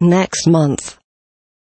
Next month.